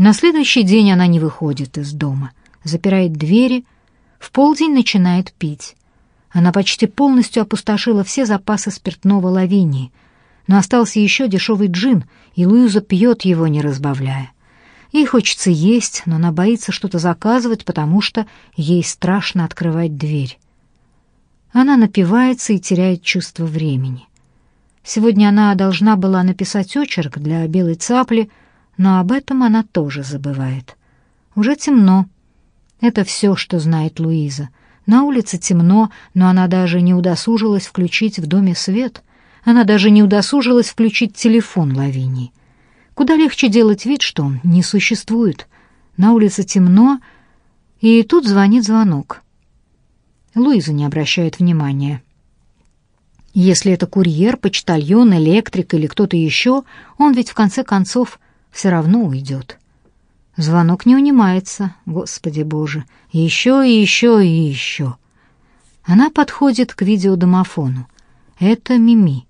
На следующий день она не выходит из дома, запирает двери, в полдень начинает пить. Она почти полностью опустошила все запасы спиртного лавинии, но остался еще дешевый джин, и Луиза пьет его, не разбавляя. Ей хочется есть, но она боится что-то заказывать, потому что ей страшно открывать дверь. Она напивается и теряет чувство времени. Сегодня она должна была написать очерк для белой цапли, но об этом она тоже забывает. Уже темно. Это все, что знает Луиза. На улице темно, но она даже не удосужилась включить в доме свет. Она даже не удосужилась включить телефон Лавинии. Куда легче делать вид, что он не существует. На улице темно, и тут звонит звонок. Луиза не обращает внимания. Если это курьер, почтальон, электрик или кто-то еще, он ведь в конце концов все равно уйдет. Звонок не унимается, Господи Боже, еще и еще и еще. Она подходит к видеодомофону. Это Мими.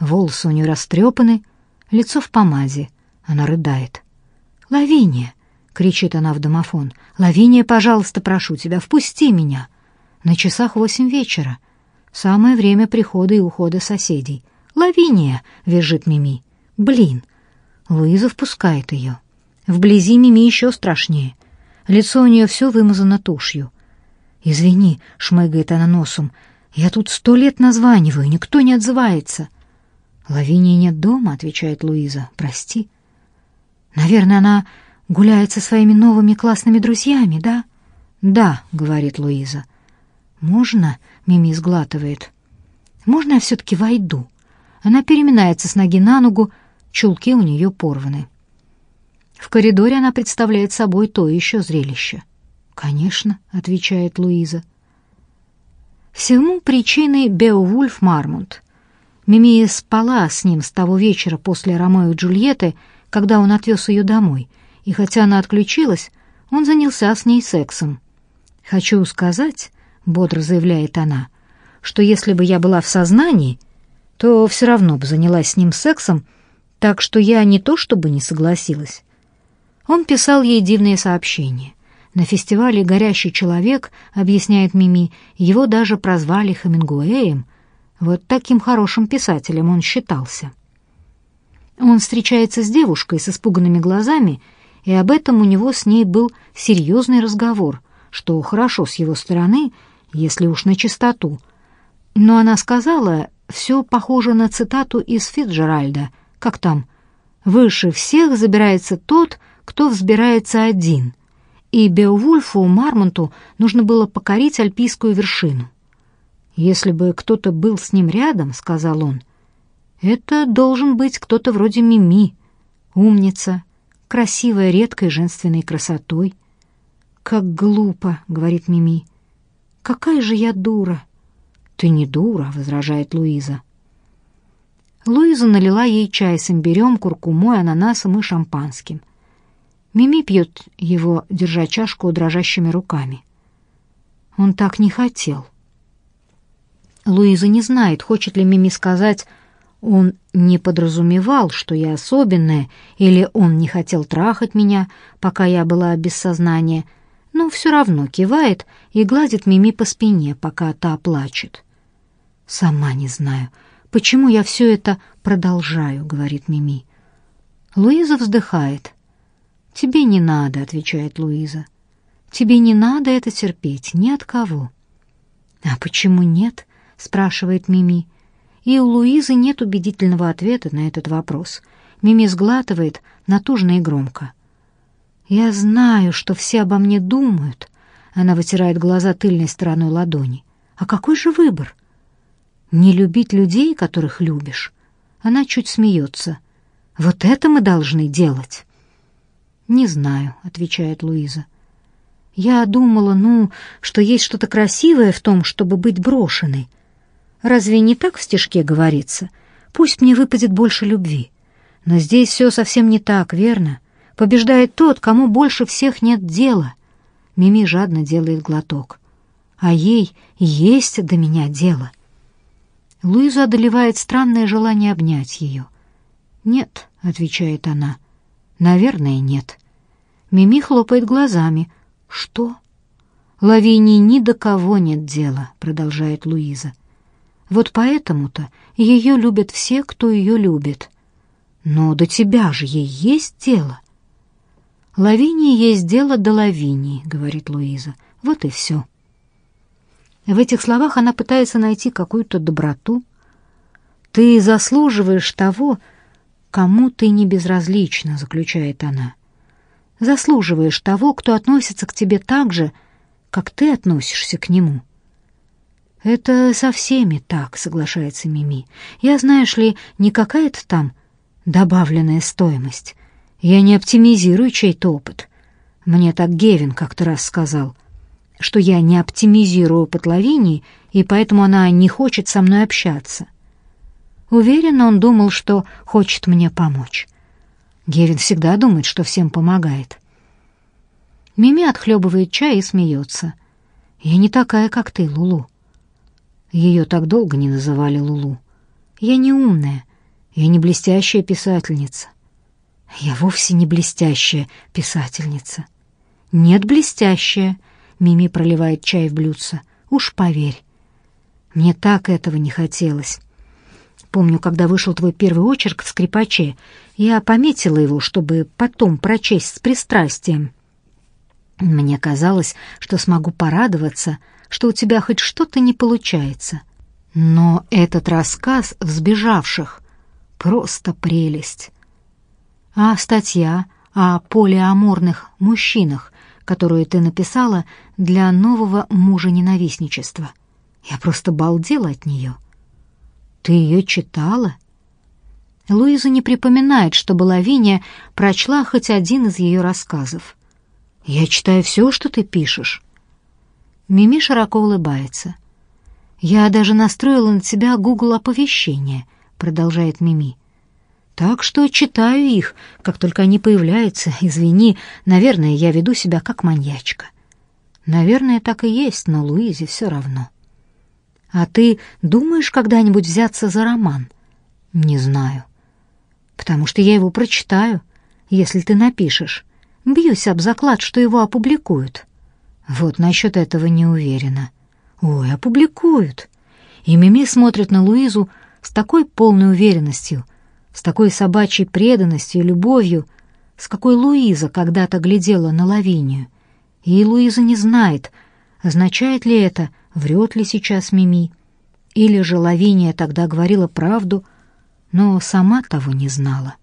Волосы у нее растрепаны, лицо в помаде. Она рыдает. «Лавиния!» — кричит она в домофон. «Лавиния, пожалуйста, прошу тебя, впусти меня!» На часах восемь вечера. Самое время прихода и ухода соседей. «Лавиния!» — визжит Мими. «Блин!» Луиза впускает ее. Вблизи Мими еще страшнее. Лицо у нее все вымазано тушью. «Извини», — шмыгает она носом, — «я тут сто лет названиваю, никто не отзывается». «Лавинии нет дома», — отвечает Луиза. «Прости». «Наверное, она гуляет со своими новыми классными друзьями, да?» «Да», — говорит Луиза. «Можно?» — Мими сглатывает. «Можно я все-таки войду?» Она переминается с ноги на ногу, чулки у нее порваны. В коридоре она представляет собой то еще зрелище. «Конечно», — отвечает Луиза. Всему причиной Беовульф Мармонт. Мими спала с ним с того вечера после Ромео и Джульетты, когда он отвез ее домой, и хотя она отключилась, он занялся с ней сексом. «Хочу сказать», — бодро заявляет она, — «что если бы я была в сознании, то все равно бы занялась с ним сексом, так что я не то чтобы не согласилась, он писал ей дивные сообщения. На фестивале «Горящий человек», объясняет Мими, его даже прозвали Хемингуэем. Вот таким хорошим писателем он считался. Он встречается с девушкой с испуганными глазами, и об этом у него с ней был серьезный разговор, что хорошо с его стороны, если уж на чистоту. Но она сказала, все похоже на цитату из Фитджеральда, как там «Выше всех забирается тот, кто взбирается один, и Беовульфу Мармонту нужно было покорить альпийскую вершину. «Если бы кто-то был с ним рядом, — сказал он, — это должен быть кто-то вроде Мими, умница, красивая редкой женственной красотой». «Как глупо!» — говорит Мими. «Какая же я дура!» «Ты не дура!» — возражает Луиза. Луиза налила ей чай с имбирем, куркумой, ананасом и шампанским. Мими пьет его, держа чашку дрожащими руками. Он так не хотел. Луиза не знает, хочет ли Мими сказать, он не подразумевал, что я особенная, или он не хотел трахать меня, пока я была без сознания, но все равно кивает и гладит Мими по спине, пока та плачет. «Сама не знаю, почему я все это продолжаю», — говорит Мими. Луиза вздыхает — «Тебе не надо», — отвечает Луиза. «Тебе не надо это терпеть ни от кого». «А почему нет?» — спрашивает Мими. И у Луизы нет убедительного ответа на этот вопрос. Мими сглатывает натужно и громко. «Я знаю, что все обо мне думают», — она вытирает глаза тыльной стороной ладони. «А какой же выбор?» «Не любить людей, которых любишь?» Она чуть смеется. «Вот это мы должны делать». «Не знаю», — отвечает Луиза. «Я думала, ну, что есть что-то красивое в том, чтобы быть брошенной. Разве не так в стишке говорится? Пусть мне выпадет больше любви. Но здесь все совсем не так, верно? Побеждает тот, кому больше всех нет дела». Мими жадно делает глоток. «А ей есть до меня дело». Луиза одолевает странное желание обнять ее. «Нет», — отвечает она, — Наверное, нет. Мими хлопает глазами. «Что?» «Лавинии ни до кого нет дела», — продолжает Луиза. «Вот поэтому-то ее любят все, кто ее любит. Но до тебя же ей есть дело». «Лавинии есть дело до Лавинии», — говорит Луиза. «Вот и все». В этих словах она пытается найти какую-то доброту. «Ты заслуживаешь того, кому ты не безразлична», — заключает она. «Заслуживаешь того, кто относится к тебе так же, как ты относишься к нему». «Это со всеми так», — соглашается Мими. «Я, знаешь ли, не какая-то там добавленная стоимость. Я не оптимизирую чей-то опыт. Мне так Гевин как-то раз сказал, что я не оптимизирую опыт Лавинии, и поэтому она не хочет со мной общаться. Уверен, он думал, что хочет мне помочь. Гевин всегда думает, что всем помогает. Мими отхлебывает чай и смеется. «Я не такая, как ты, Лулу». Ее так долго не называли Лулу. «Я не умная, я не блестящая писательница. Я вовсе не блестящая писательница. Нет, блестящая. Мими проливает чай в блюдце. Уж поверь. Мне так этого не хотелось. Помню, когда вышел твой первый очерк в скрипаче, я пометила его, чтобы потом прочесть с пристрастием. Мне казалось, что смогу порадоваться, что у тебя хоть что-то не получается. Но этот рассказ взбежавших — просто прелесть а статья о полиаморных мужчинах, которую ты написала для нового мужа-ненавистничества. Я просто балдела от нее. Ты ее читала? Луиза не припоминает, чтобы Лавиния прочла хоть один из ее рассказов. Я читаю все, что ты пишешь. Мими широко улыбается. Я даже настроила на тебя Google оповещения, продолжает Мими. Так что читаю их, как только они появляются. Извини, наверное, я веду себя как маньячка. Наверное, так и есть, но Луизе все равно. А ты думаешь когда-нибудь взяться за роман? Не знаю. Потому что я его прочитаю, если ты напишешь. Бьюсь об заклад, что его опубликуют. Вот насчет этого не уверена. Ой, опубликуют. И Мими смотрит на Луизу с такой полной уверенностью — с такой собачьей преданностью и любовью, с какой Луиза когда-то глядела на Лавинию. И Луиза не знает, означает ли это, врет ли сейчас Мими, или же Лавиния тогда говорила правду, но сама того не знала.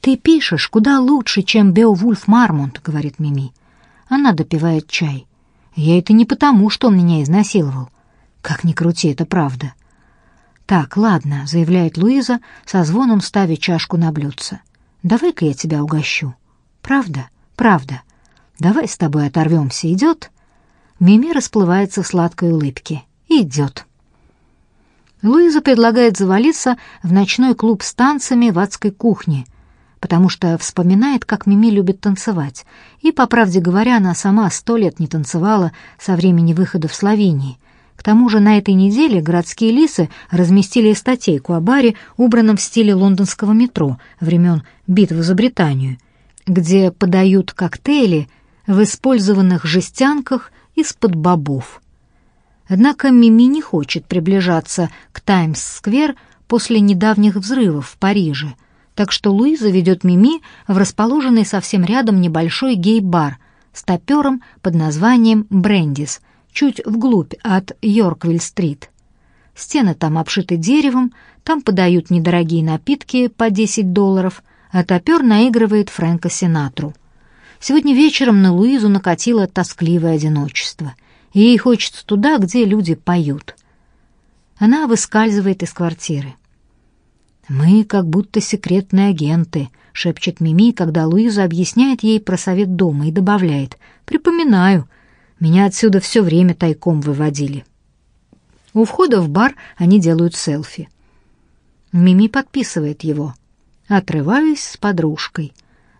«Ты пишешь куда лучше, чем Беовульф Мармонт», — говорит Мими. Она допивает чай. «Я это не потому, что он меня изнасиловал. Как ни крути, это правда». «Так, ладно», — заявляет Луиза, со звоном ставя чашку на блюдце. «Давай-ка я тебя угощу». «Правда? Правда. Давай с тобой оторвемся, идет?» Мими расплывается в сладкой улыбке. «Идет». Луиза предлагает завалиться в ночной клуб с танцами в адской кухне, потому что вспоминает, как Мими любит танцевать, и, по правде говоря, она сама сто лет не танцевала со времени выхода в Словении — к тому же на этой неделе городские лисы разместили статейку о баре, убранном в стиле лондонского метро времен битвы за Британию, где подают коктейли в использованных жестянках из-под бобов. Однако Мими не хочет приближаться к Таймс-сквер после недавних взрывов в Париже, так что Луиза ведет Мими в расположенный совсем рядом небольшой гей-бар с топером под названием «Брендис», чуть вглубь от Йорквилл-стрит. Стены там обшиты деревом, там подают недорогие напитки по 10 долларов, а топер наигрывает Фрэнка Синатру. Сегодня вечером на Луизу накатило тоскливое одиночество, и ей хочется туда, где люди поют. Она выскальзывает из квартиры. «Мы как будто секретные агенты», — шепчет Мими, когда Луиза объясняет ей про совет дома и добавляет. «Припоминаю, меня отсюда все время тайком выводили. У входа в бар они делают селфи. Мими подписывает его. Отрываюсь с подружкой.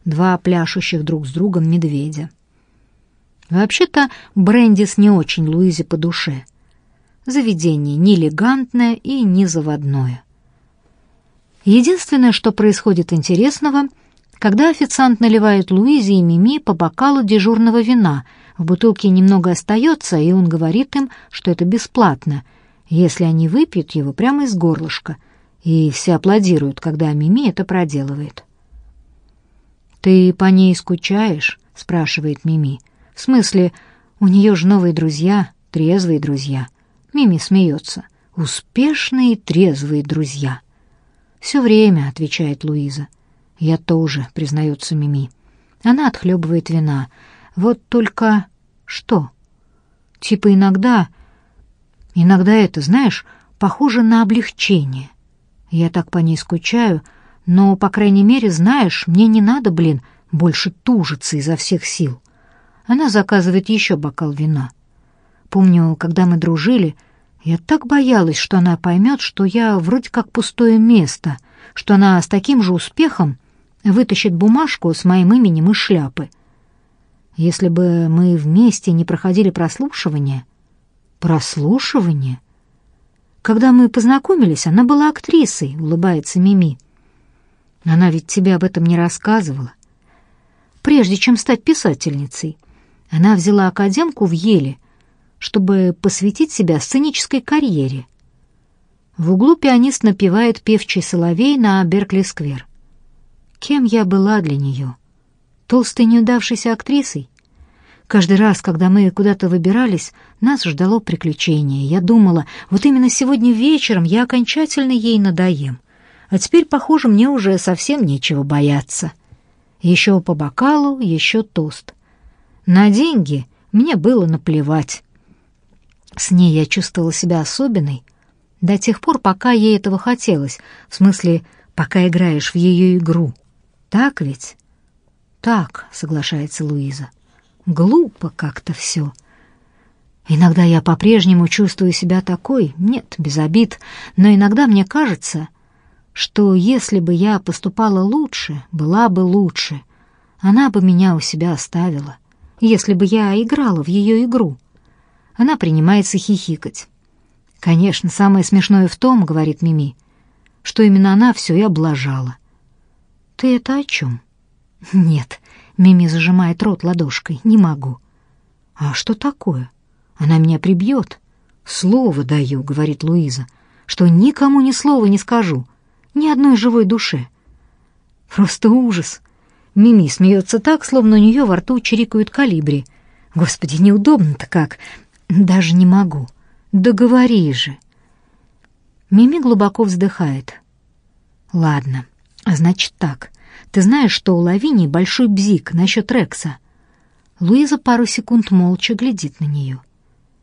Два пляшущих друг с другом медведя. Вообще-то Брендис не очень Луизе по душе. Заведение не элегантное и не заводное. Единственное, что происходит интересного, Когда официант наливает Луизе и Мими по бокалу дежурного вина, в бутылке немного остается, и он говорит им, что это бесплатно, если они выпьют его прямо из горлышка, и все аплодируют, когда Мими это проделывает. «Ты по ней скучаешь?» — спрашивает Мими. «В смысле, у нее же новые друзья, трезвые друзья». Мими смеется. «Успешные трезвые друзья». «Все время», — отвечает Луиза. «Я тоже», — признается Мими. Она отхлебывает вина. «Вот только... что?» «Типа иногда... Иногда это, знаешь, похоже на облегчение. Я так по ней скучаю, но, по крайней мере, знаешь, мне не надо, блин, больше тужиться изо всех сил». Она заказывает еще бокал вина. Помню, когда мы дружили, я так боялась, что она поймет, что я вроде как пустое место, что она с таким же успехом вытащит бумажку с моим именем из шляпы. Если бы мы вместе не проходили прослушивание... Прослушивание? Когда мы познакомились, она была актрисой, улыбается Мими. Она ведь тебе об этом не рассказывала. Прежде чем стать писательницей, она взяла академку в Еле, чтобы посвятить себя сценической карьере. В углу пианист напевает певчий соловей на Беркли-сквер. Кем я была для нее? Толстой неудавшейся актрисой? Каждый раз, когда мы куда-то выбирались, нас ждало приключение. Я думала, вот именно сегодня вечером я окончательно ей надоем. А теперь, похоже, мне уже совсем нечего бояться. Еще по бокалу, еще тост. На деньги мне было наплевать. С ней я чувствовала себя особенной до тех пор, пока ей этого хотелось, в смысле, пока играешь в ее игру. Так ведь? Так, соглашается Луиза. Глупо как-то все. Иногда я по-прежнему чувствую себя такой, нет, без обид, но иногда мне кажется, что если бы я поступала лучше, была бы лучше, она бы меня у себя оставила, если бы я играла в ее игру. Она принимается хихикать. «Конечно, самое смешное в том, — говорит Мими, — что именно она все и облажала. «Ты это о чем?» «Нет», — Мими зажимает рот ладошкой, — «не могу». «А что такое? Она меня прибьет». «Слово даю», — говорит Луиза, — «что никому ни слова не скажу, ни одной живой душе». «Просто ужас». Мими смеется так, словно у нее во рту чирикают калибри. «Господи, неудобно-то как. Даже не могу. Договори же». Мими глубоко вздыхает. «Ладно». А значит так. Ты знаешь, что у Лавини большой бзик насчет Рекса? Луиза пару секунд молча глядит на нее.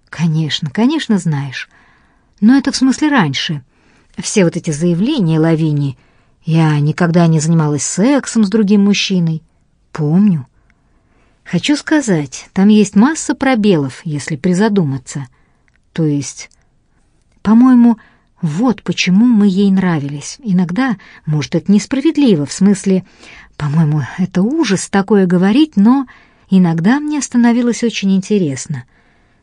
Конечно, конечно, знаешь. Но это в смысле раньше. Все вот эти заявления Лавини. Я никогда не занималась сексом с другим мужчиной. Помню. Хочу сказать, там есть масса пробелов, если призадуматься. То есть, по-моему, вот почему мы ей нравились. Иногда, может, это несправедливо, в смысле, по-моему, это ужас такое говорить, но иногда мне становилось очень интересно.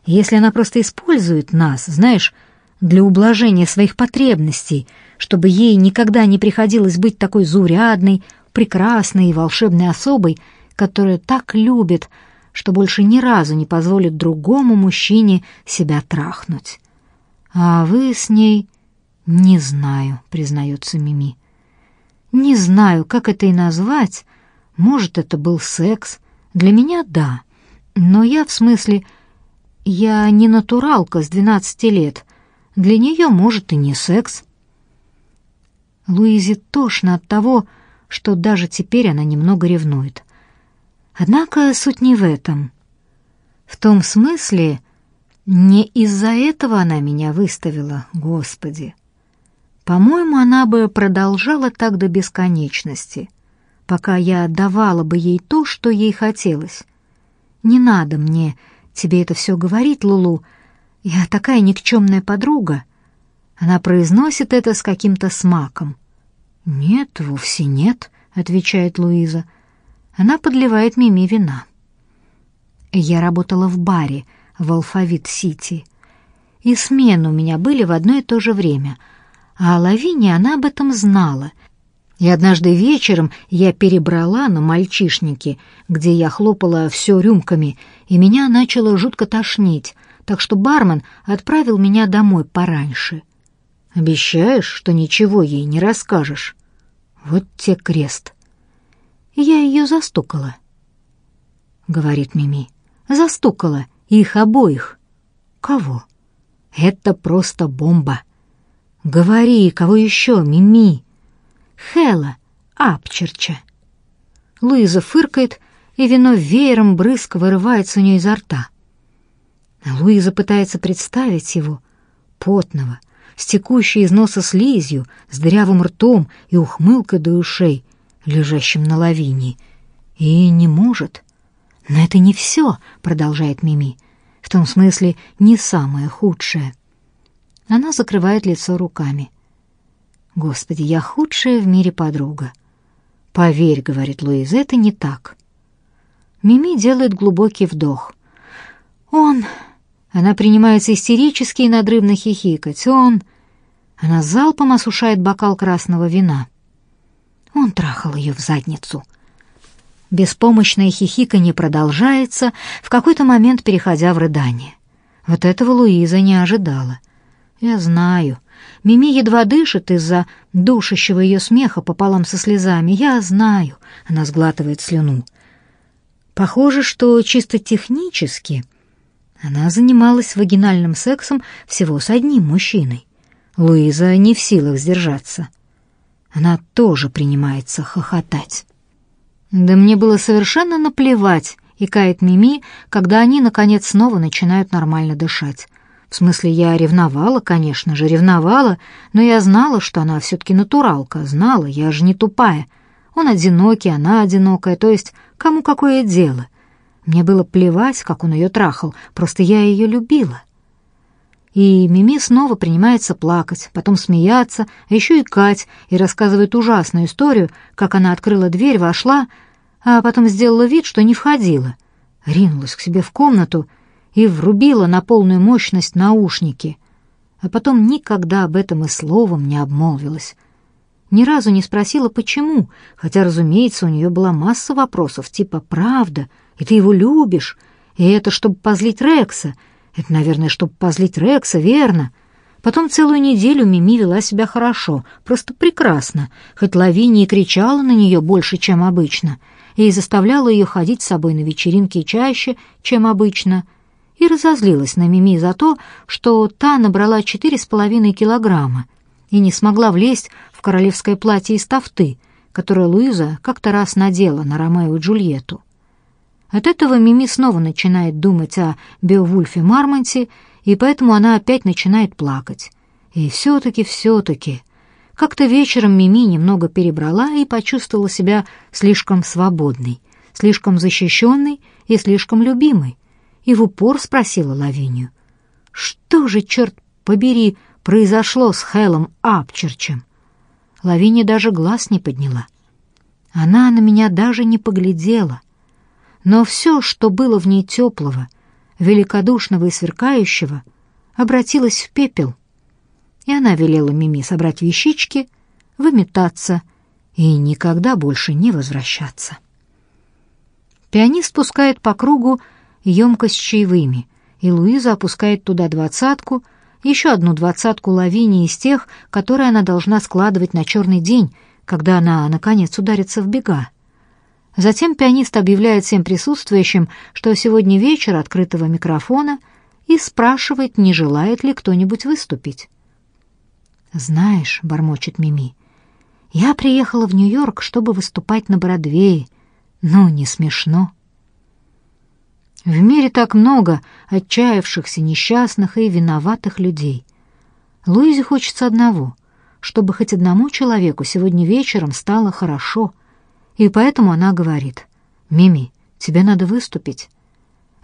Если она просто использует нас, знаешь, для ублажения своих потребностей, чтобы ей никогда не приходилось быть такой заурядной, прекрасной и волшебной особой, которая так любит, что больше ни разу не позволит другому мужчине себя трахнуть. А вы с ней «Не знаю», — признается Мими. «Не знаю, как это и назвать. Может, это был секс. Для меня — да. Но я, в смысле, я не натуралка с двенадцати лет. Для нее, может, и не секс». Луизе тошно от того, что даже теперь она немного ревнует. Однако суть не в этом. В том смысле, не из-за этого она меня выставила, Господи. По-моему, она бы продолжала так до бесконечности, пока я давала бы ей то, что ей хотелось. Не надо мне тебе это все говорить, Лулу. Я такая никчемная подруга. Она произносит это с каким-то смаком. Нет, вовсе нет, отвечает Луиза. Она подливает Мими вина. Я работала в баре в Алфавит-Сити. И смены у меня были в одно и то же время — а о Лавине она об этом знала. И однажды вечером я перебрала на мальчишнике, где я хлопала все рюмками, и меня начало жутко тошнить, так что бармен отправил меня домой пораньше. Обещаешь, что ничего ей не расскажешь? Вот те крест. Я ее застукала, — говорит Мими. Застукала их обоих. Кого? Это просто бомба. Говори, кого еще, Мими? Хела, Апчерча. Луиза фыркает, и вино веером брызг вырывается у нее изо рта. Луиза пытается представить его, потного, с текущей из носа слизью, с дырявым ртом и ухмылкой до ушей, лежащим на лавине, и не может. «Но это не все», — продолжает Мими, — «в том смысле не самое худшее». Она закрывает лицо руками. «Господи, я худшая в мире подруга». «Поверь», — говорит Луиза, — «это не так». Мими делает глубокий вдох. «Он...» Она принимается истерически и надрывно хихикать. «Он...» Она залпом осушает бокал красного вина. Он трахал ее в задницу. Беспомощное хихиканье продолжается, в какой-то момент переходя в рыдание. Вот этого Луиза не ожидала. Я знаю. Мими едва дышит из-за душащего ее смеха пополам со слезами. Я знаю. Она сглатывает слюну. Похоже, что чисто технически она занималась вагинальным сексом всего с одним мужчиной. Луиза не в силах сдержаться. Она тоже принимается хохотать. Да мне было совершенно наплевать, и кает Мими, когда они наконец снова начинают нормально дышать. В смысле, я ревновала, конечно же, ревновала, но я знала, что она все таки натуралка, знала, я же не тупая. Он одинокий, она одинокая, то есть кому какое дело? Мне было плевать, как он ее трахал, просто я ее любила. И Мими снова принимается плакать, потом смеяться, а еще икать, и рассказывает ужасную историю, как она открыла дверь, вошла, а потом сделала вид, что не входила. Ринулась к себе в комнату и врубила на полную мощность наушники, а потом никогда об этом и словом не обмолвилась. Ни разу не спросила, почему, хотя, разумеется, у нее была масса вопросов, типа «правда», и ты его любишь, и это чтобы позлить Рекса — это, наверное, чтобы позлить Рекса, верно? Потом целую неделю Мими вела себя хорошо, просто прекрасно, хоть Лавиния кричала на нее больше, чем обычно, и заставляла ее ходить с собой на вечеринки чаще, чем обычно, и разозлилась на Мими за то, что та набрала четыре с половиной килограмма и не смогла влезть в королевское платье из тафты, которое Луиза как-то раз надела на Ромео и Джульетту. От этого Мими снова начинает думать о Беовульфе Мармонте, и поэтому она опять начинает плакать. И все-таки, все-таки... Как-то вечером Мими немного перебрала и почувствовала себя слишком свободной, слишком защищенной и слишком любимой. И в упор спросила Лавинию. «Что же, черт побери, произошло с Хелом Апчерчем?» Лавиния даже глаз не подняла. Она на меня даже не поглядела — но все, что было в ней теплого, великодушного и сверкающего, обратилось в пепел. И она велела Мими собрать вещички, выметаться и никогда больше не возвращаться. Пианист спускает по кругу емкость с чаевыми, и Луиза опускает туда двадцатку, еще одну двадцатку лавини из тех, которые она должна складывать на черный день, когда она, наконец, ударится в бега. Затем пианист объявляет всем присутствующим, что сегодня вечер открытого микрофона, и спрашивает, не желает ли кто-нибудь выступить. «Знаешь», — бормочет Мими, — «я приехала в Нью-Йорк, чтобы выступать на Бродвее. Ну, не смешно». В мире так много отчаявшихся, несчастных и виноватых людей. Луизе хочется одного, чтобы хоть одному человеку сегодня вечером стало хорошо — и поэтому она говорит, «Мими, тебе надо выступить».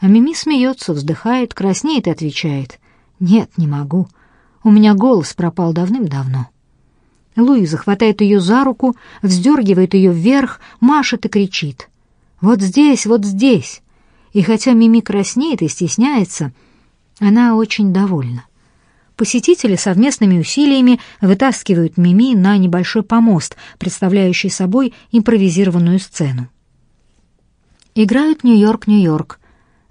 А Мими смеется, вздыхает, краснеет и отвечает, «Нет, не могу. У меня голос пропал давным-давно». Луиза хватает ее за руку, вздергивает ее вверх, машет и кричит. «Вот здесь, вот здесь!» И хотя Мими краснеет и стесняется, она очень довольна. посетители совместными усилиями вытаскивают Мими на небольшой помост, представляющий собой импровизированную сцену. Играют «Нью-Йорк, Нью-Йорк».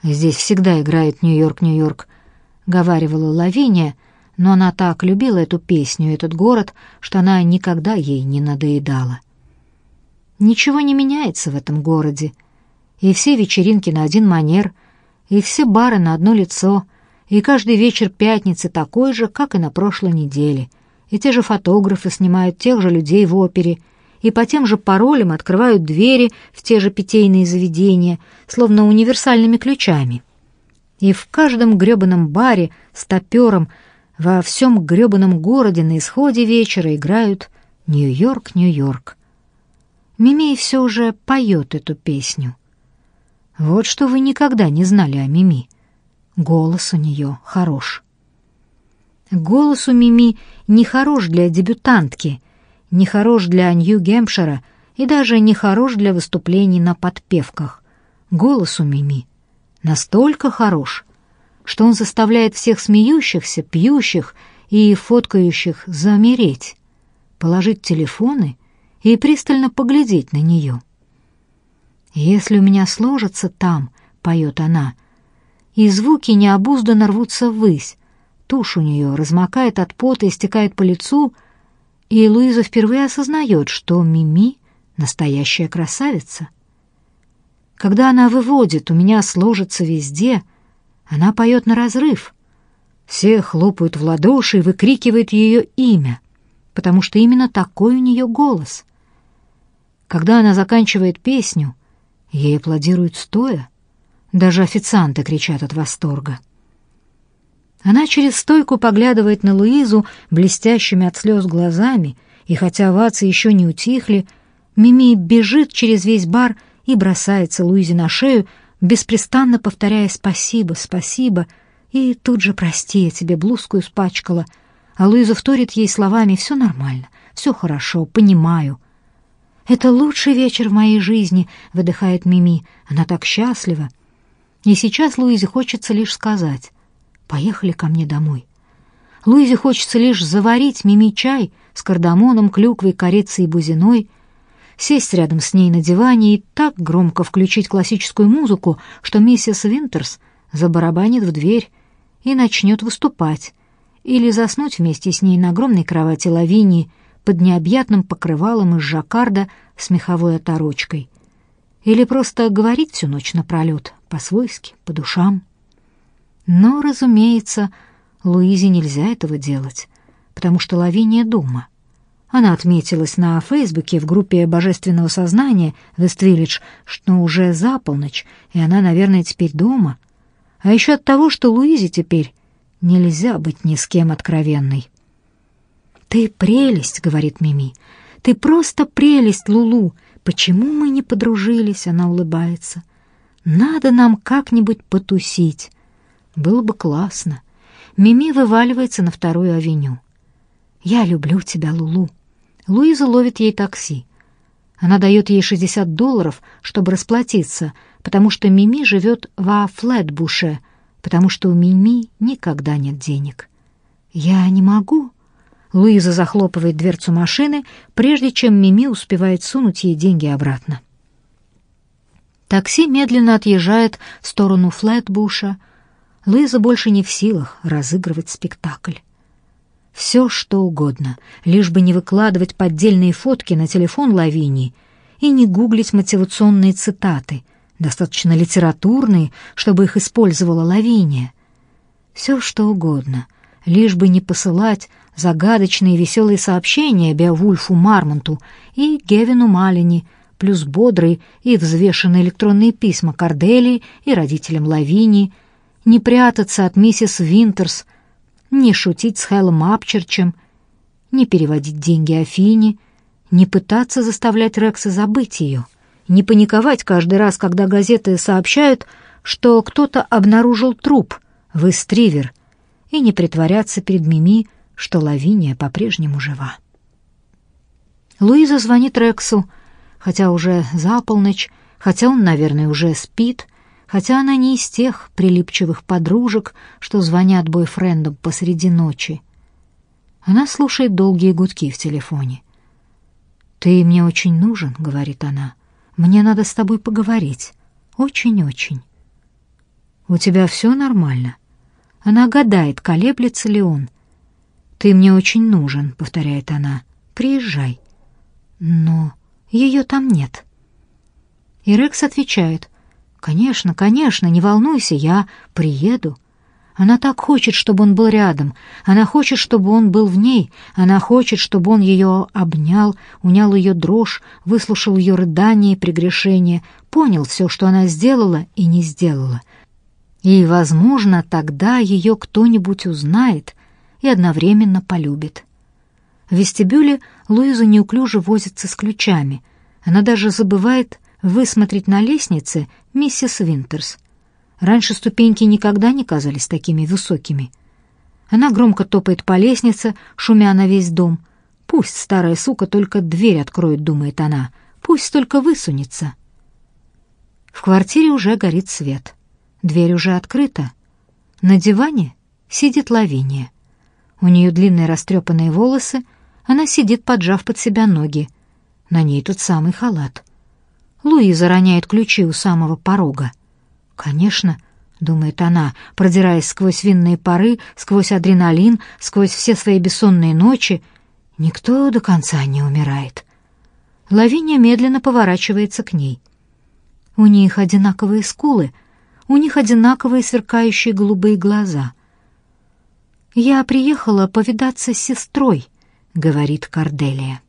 Здесь всегда играет «Нью-Йорк, Нью-Йорк», — говаривала Лавиния, но она так любила эту песню, этот город, что она никогда ей не надоедала. Ничего не меняется в этом городе, и все вечеринки на один манер, и все бары на одно лицо, и каждый вечер пятницы такой же, как и на прошлой неделе, и те же фотографы снимают тех же людей в опере, и по тем же паролям открывают двери в те же питейные заведения, словно универсальными ключами. И в каждом грёбаном баре с топером во всем грёбаном городе на исходе вечера играют «Нью-Йорк, Нью-Йорк». Мими все уже поет эту песню. Вот что вы никогда не знали о Мими. Голос у нее хорош. Голос у Мими не хорош для дебютантки, не хорош для Нью-Гэмпшира и даже не хорош для выступлений на подпевках. Голос у Мими настолько хорош, что он заставляет всех смеющихся, пьющих и фоткающих замереть, положить телефоны и пристально поглядеть на нее. «Если у меня сложится там», — поет она, — и звуки необузданно рвутся ввысь, тушь у нее размокает от пота и стекает по лицу, и Луиза впервые осознает, что Мими — настоящая красавица. Когда она выводит «у меня сложится везде», — она поет на разрыв. Все хлопают в ладоши и выкрикивают ее имя, потому что именно такой у нее голос. Когда она заканчивает песню, ей аплодируют стоя. Даже официанты кричат от восторга. Она через стойку поглядывает на Луизу блестящими от слез глазами, и хотя овации еще не утихли, Мими бежит через весь бар и бросается Луизе на шею, беспрестанно повторяя «спасибо, спасибо», и тут же «прости, я тебе блузку испачкала», а Луиза вторит ей словами «все нормально, все хорошо, понимаю». «Это лучший вечер в моей жизни», — выдыхает Мими, она так счастлива. И сейчас Луизе хочется лишь сказать «поехали ко мне домой». Луизе хочется лишь заварить Мими чай с кардамоном, клюквой, корицей и бузиной — сесть рядом с ней на диване и так громко включить классическую музыку, что миссис Винтерс забарабанит в дверь и начнет выступать, или заснуть вместе с ней на огромной кровати Лавинии под необъятным покрывалом из жаккарда с меховой оторочкой, или просто говорить всю ночь напролет, по-свойски, по душам. Но, разумеется, Луизе нельзя этого делать, потому что Лавиния дома — она отметилась на Фейсбуке в группе Божественного сознания Вествиллидж, что уже за полночь, и она, наверное, теперь дома. А еще от того, что Луизе теперь нельзя быть ни с кем откровенной. «Ты прелесть», — говорит Мими. «Ты просто прелесть, Лулу. Почему мы не подружились?» — она улыбается. «Надо нам как-нибудь потусить. Было бы классно». Мими вываливается на вторую авеню. «Я люблю тебя, Лулу». Луиза ловит ей такси. Она дает ей 60 долларов, чтобы расплатиться, потому что Мими живет во Флетбуше, потому что у Мими никогда нет денег. «Я не могу». Луиза захлопывает дверцу машины, прежде чем Мими успевает сунуть ей деньги обратно. Такси медленно отъезжает в сторону Флетбуша. Луиза больше не в силах разыгрывать спектакль. Все, что угодно, лишь бы не выкладывать поддельные фотки на телефон Лавинии и не гуглить мотивационные цитаты, достаточно литературные, чтобы их использовала Лавиния. Все, что угодно, лишь бы не посылать загадочные веселые сообщения Беовульфу Мармонту и Гевину Малини, плюс бодрые и взвешенные электронные письма Корделии и родителям Лавинии, не прятаться от миссис Винтерс, не шутить с Хэлом Апчерчем, не переводить деньги Афине, не пытаться заставлять Рекса забыть ее, не паниковать каждый раз, когда газеты сообщают, что кто-то обнаружил труп в Истривер, и не притворяться перед Мими, что Лавиния по-прежнему жива. Луиза звонит Рексу, хотя уже за полночь, хотя он, наверное, уже спит, хотя она не из тех прилипчивых подружек, что звонят бойфрендам посреди ночи. Она слушает долгие гудки в телефоне. «Ты мне очень нужен», — говорит она. «Мне надо с тобой поговорить. Очень-очень». «У тебя все нормально?» Она гадает, колеблется ли он. «Ты мне очень нужен», — повторяет она. «Приезжай». «Но ее там нет». И Рекс отвечает. «Конечно, конечно, не волнуйся, я приеду». Она так хочет, чтобы он был рядом. Она хочет, чтобы он был в ней. Она хочет, чтобы он ее обнял, унял ее дрожь, выслушал ее рыдания и прегрешения, понял все, что она сделала и не сделала. И, возможно, тогда ее кто-нибудь узнает и одновременно полюбит. В вестибюле Луиза неуклюже возится с ключами. Она даже забывает высмотреть на лестнице миссис Винтерс. Раньше ступеньки никогда не казались такими высокими. Она громко топает по лестнице, шумя на весь дом. Пусть старая сука только дверь откроет, думает она. Пусть только высунется. В квартире уже горит свет. Дверь уже открыта. На диване сидит Лавиния. У нее длинные растрепанные волосы, она сидит, поджав под себя ноги. На ней тот самый халат. Луиза роняет ключи у самого порога. «Конечно», — думает она, продираясь сквозь винные пары, сквозь адреналин, сквозь все свои бессонные ночи, никто до конца не умирает. Лавиния медленно поворачивается к ней. У них одинаковые скулы, у них одинаковые сверкающие голубые глаза. «Я приехала повидаться с сестрой», — говорит Корделия.